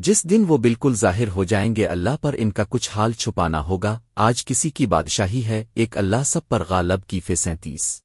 جس دن وہ بالکل ظاہر ہو جائیں گے اللہ پر ان کا کچھ حال چھپانا ہوگا، آج کسی کی بادشاہی ہے، ایک اللہ سب پر غالب کی فی سینتیس۔